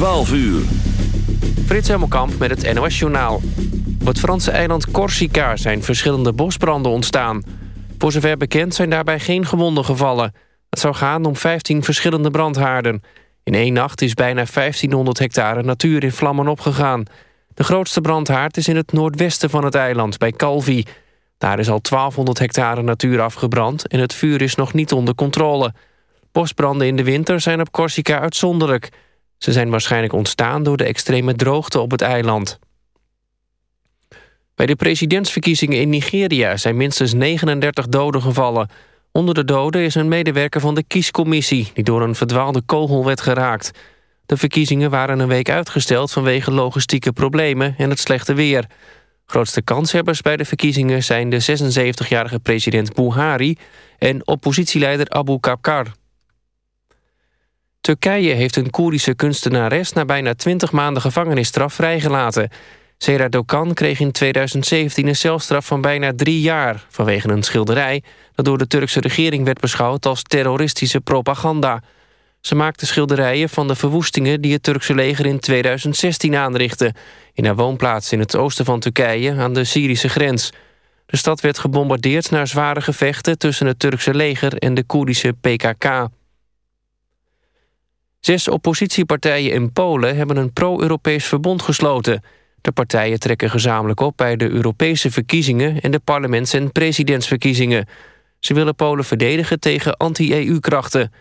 12 uur. Frits Hemelkamp met het NOS-journaal. Op het Franse eiland Corsica zijn verschillende bosbranden ontstaan. Voor zover bekend zijn daarbij geen gewonden gevallen. Het zou gaan om 15 verschillende brandhaarden. In één nacht is bijna 1500 hectare natuur in vlammen opgegaan. De grootste brandhaard is in het noordwesten van het eiland, bij Calvi. Daar is al 1200 hectare natuur afgebrand... en het vuur is nog niet onder controle. Bosbranden in de winter zijn op Corsica uitzonderlijk... Ze zijn waarschijnlijk ontstaan door de extreme droogte op het eiland. Bij de presidentsverkiezingen in Nigeria zijn minstens 39 doden gevallen. Onder de doden is een medewerker van de kiescommissie... die door een verdwaalde kogel werd geraakt. De verkiezingen waren een week uitgesteld vanwege logistieke problemen en het slechte weer. Grootste kanshebbers bij de verkiezingen zijn de 76-jarige president Buhari... en oppositieleider Abu Bakr. Turkije heeft een Koerdische kunstenares... na bijna 20 maanden gevangenisstraf vrijgelaten. Sera Dokan kreeg in 2017 een celstraf van bijna drie jaar... vanwege een schilderij dat door de Turkse regering werd beschouwd... als terroristische propaganda. Ze maakte schilderijen van de verwoestingen... die het Turkse leger in 2016 aanrichtte... in haar woonplaats in het oosten van Turkije aan de Syrische grens... De stad werd gebombardeerd na zware gevechten tussen het Turkse leger en de Koerdische PKK. Zes oppositiepartijen in Polen hebben een pro-Europees verbond gesloten. De partijen trekken gezamenlijk op bij de Europese verkiezingen... en de parlements- en presidentsverkiezingen. Ze willen Polen verdedigen tegen anti-EU-krachten.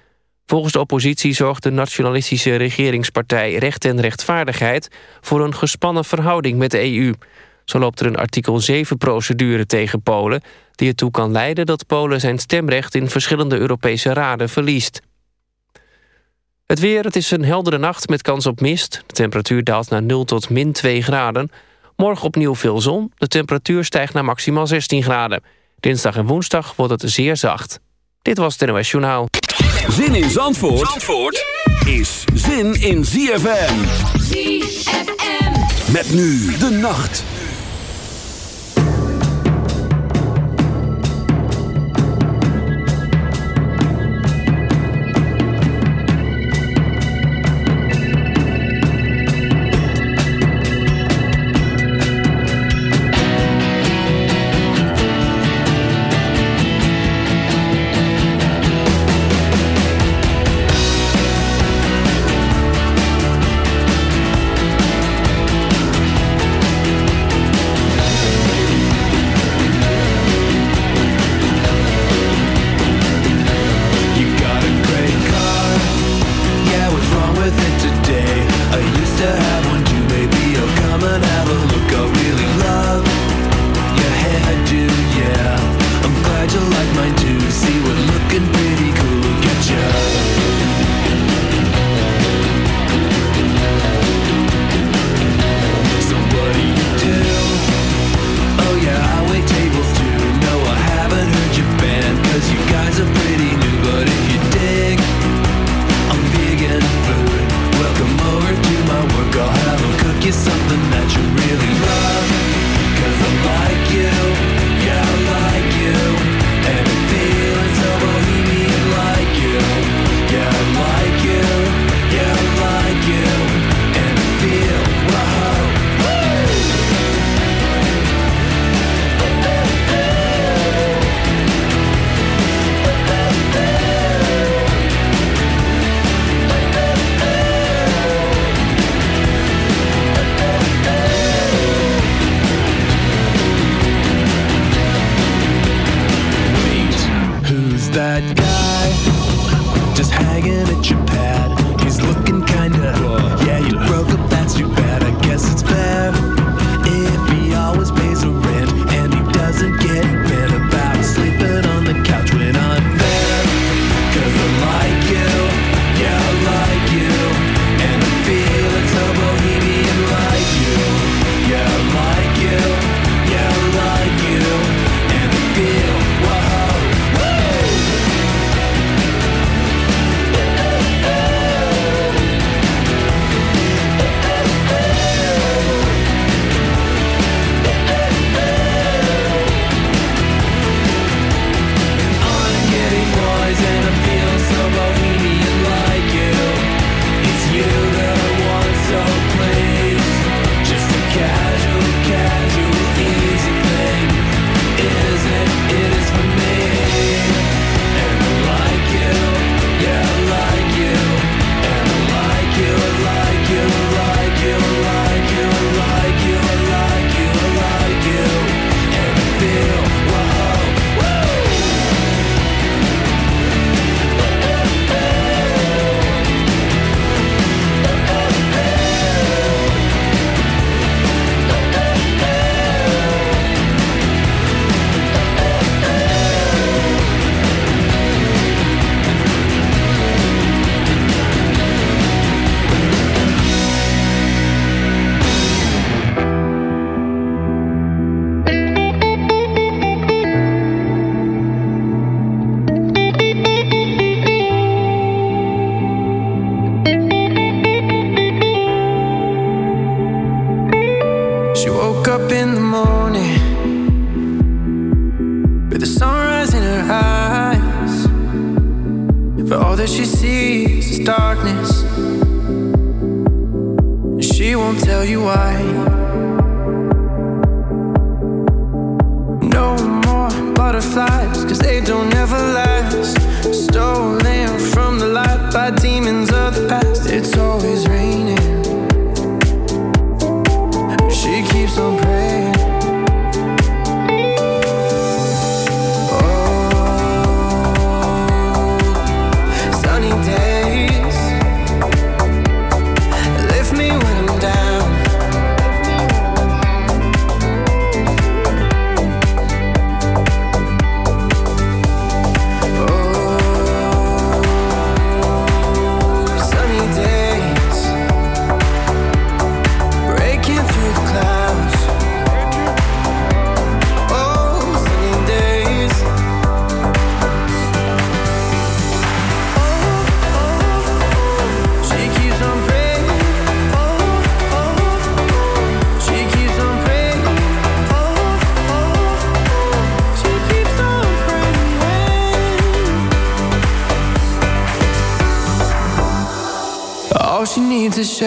Volgens de oppositie zorgt de nationalistische regeringspartij Recht en Rechtvaardigheid... voor een gespannen verhouding met de EU. Zo loopt er een artikel 7-procedure tegen Polen... die ertoe kan leiden dat Polen zijn stemrecht in verschillende Europese raden verliest. Het weer, het is een heldere nacht met kans op mist. De temperatuur daalt naar 0 tot min 2 graden. Morgen opnieuw veel zon. De temperatuur stijgt naar maximaal 16 graden. Dinsdag en woensdag wordt het zeer zacht. Dit was het NOS Journaal. Zin in Zandvoort, Zandvoort is zin in ZFM. ZFM. Met nu de nacht.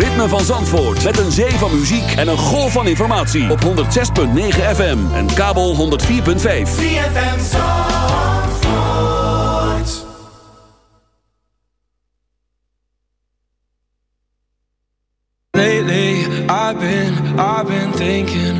Ritme van Zandvoort. Met een zee van muziek en een golf van informatie. Op 106.9 FM en kabel 104.5. Lately, I've been, I've been thinking.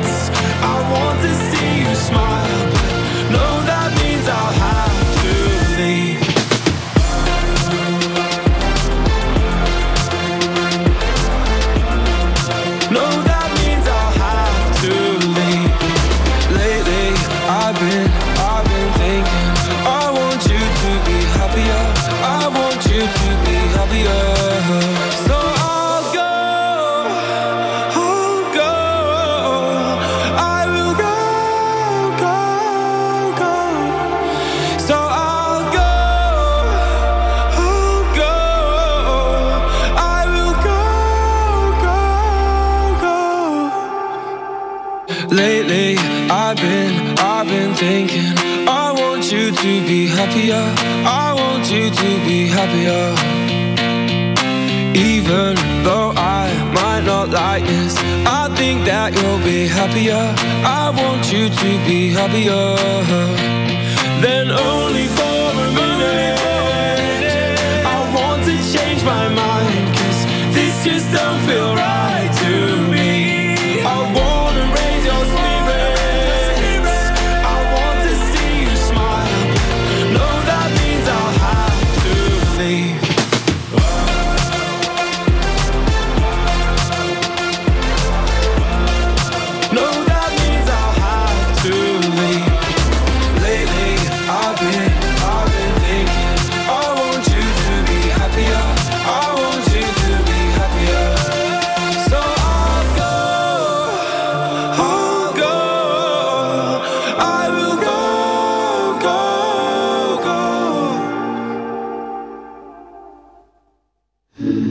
Don't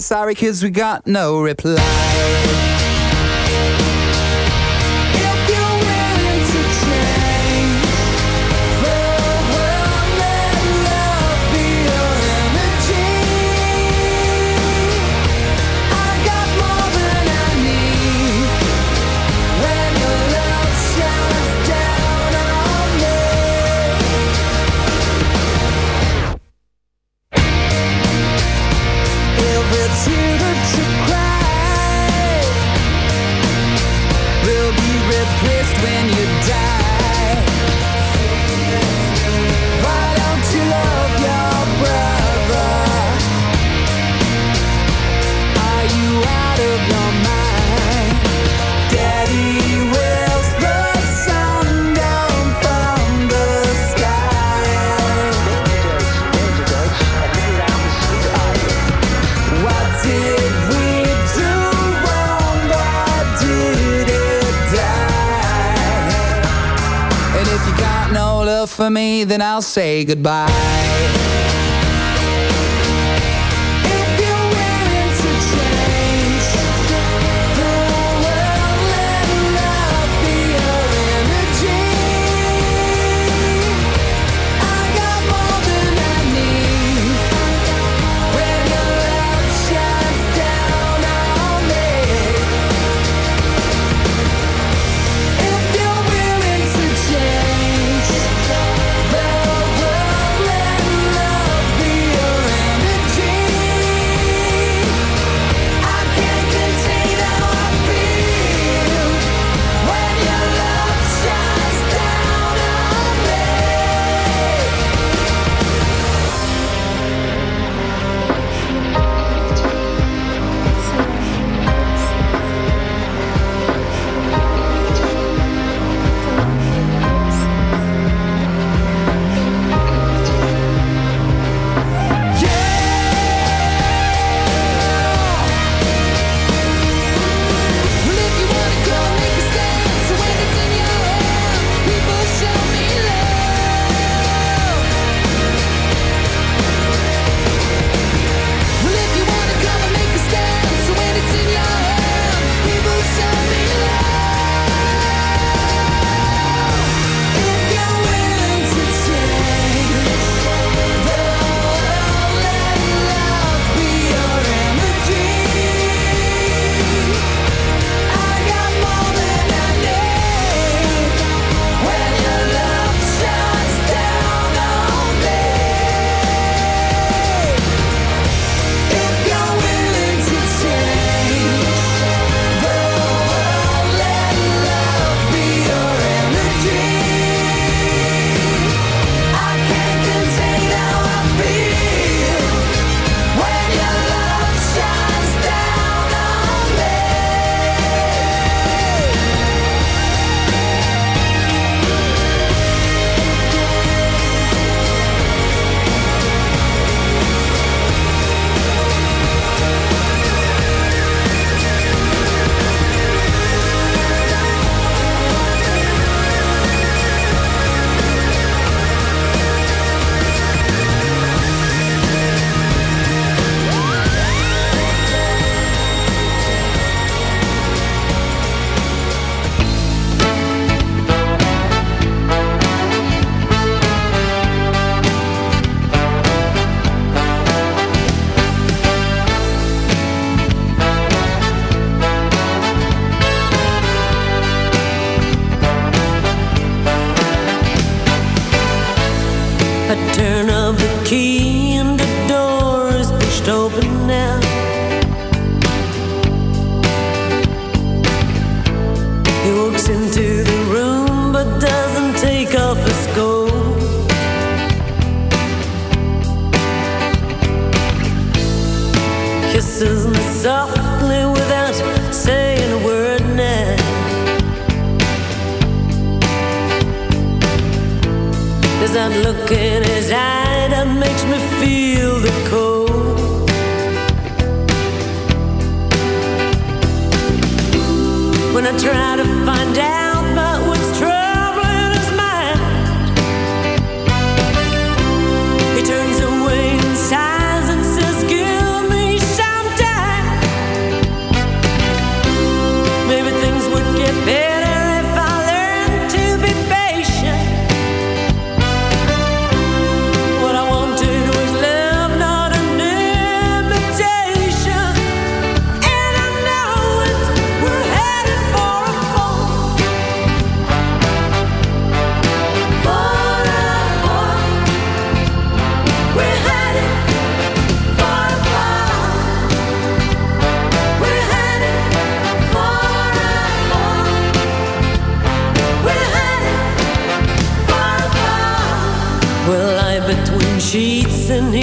sorry, cause we got no reply. I'll say goodbye.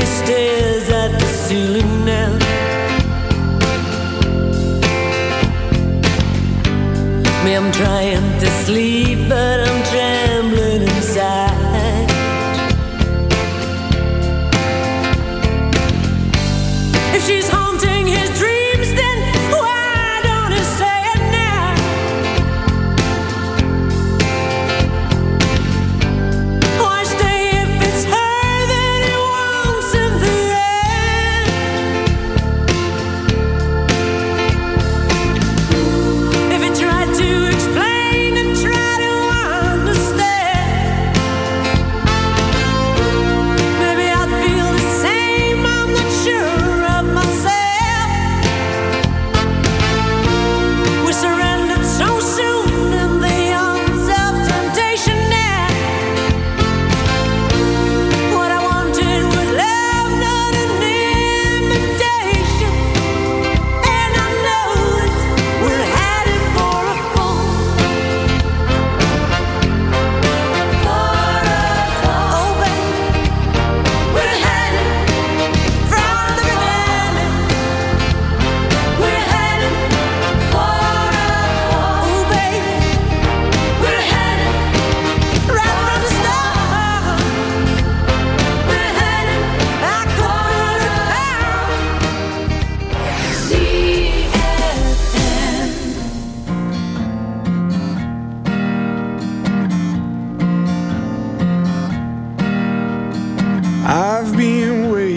stay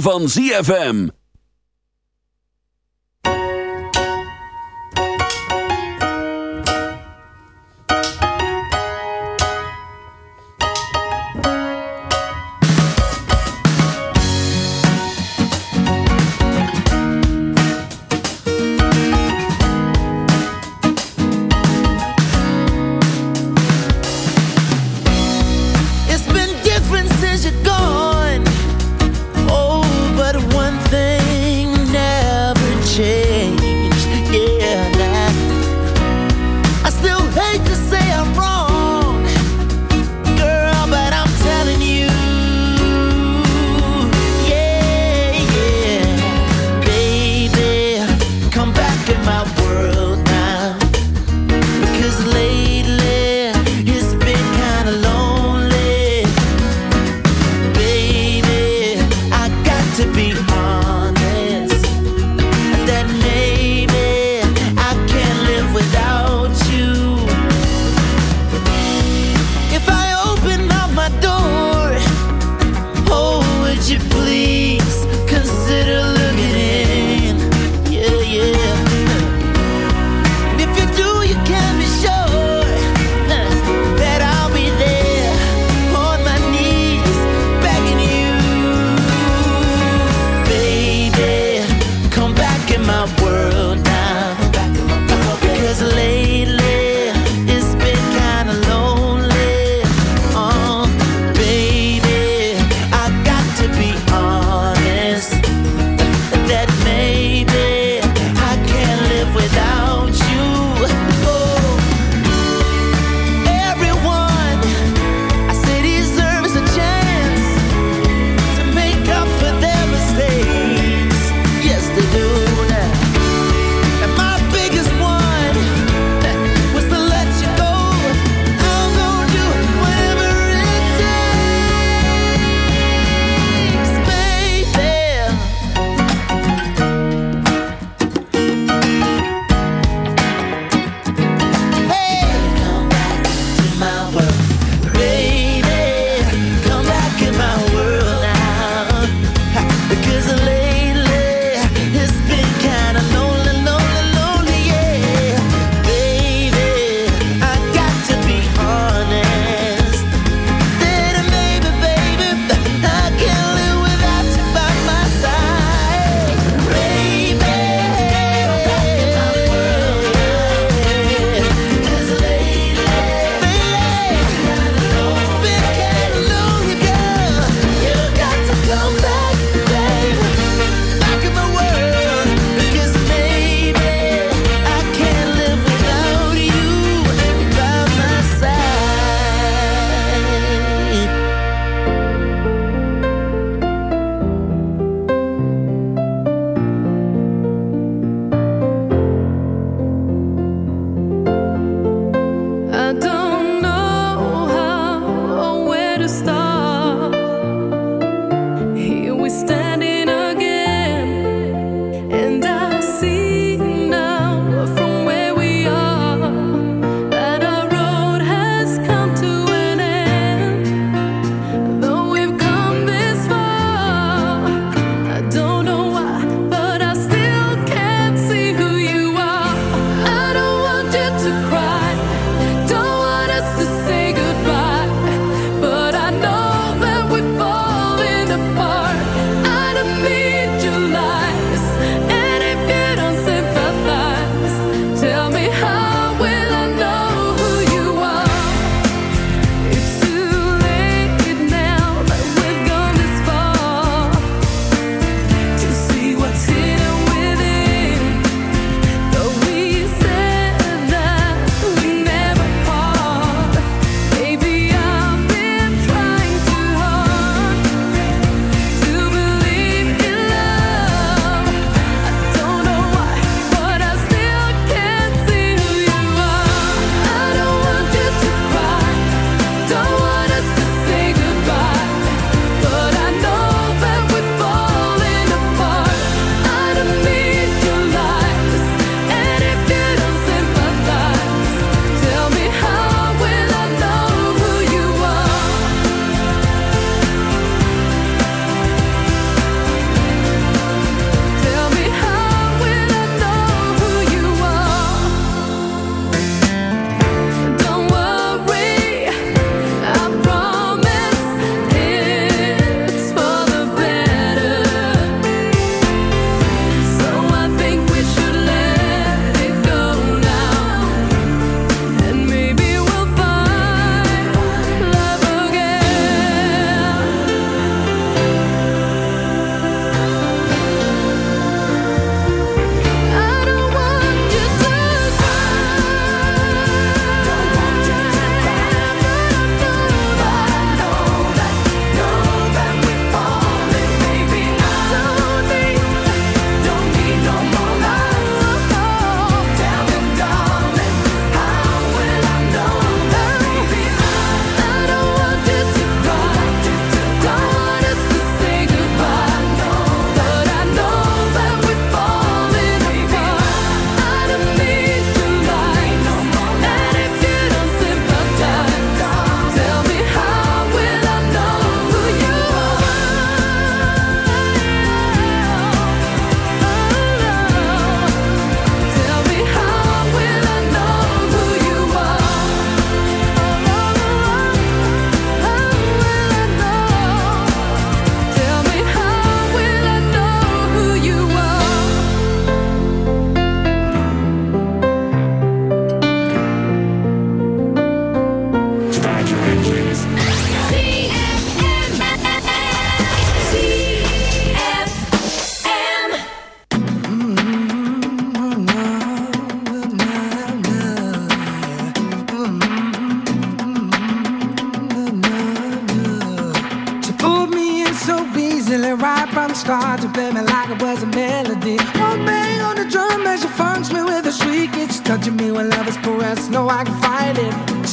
Van ZFM.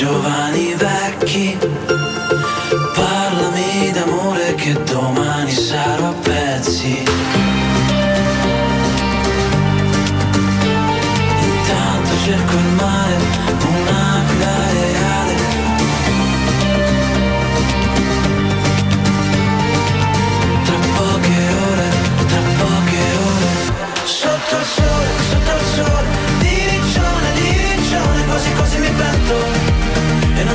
giovani vecchi.